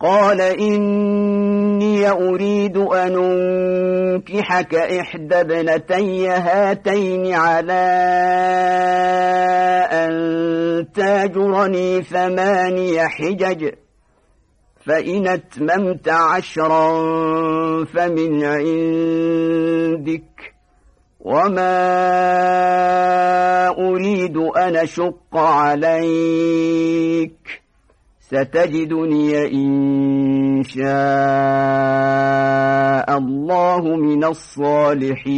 قال إني أريد أن أنكحك إحدى ابنتي هاتين على أن تاجرني ثماني حجج فإن أتممت عشرا فمن عندك وما أريد أن شق عليك. ستجدني إن شاء الله من الصالحين.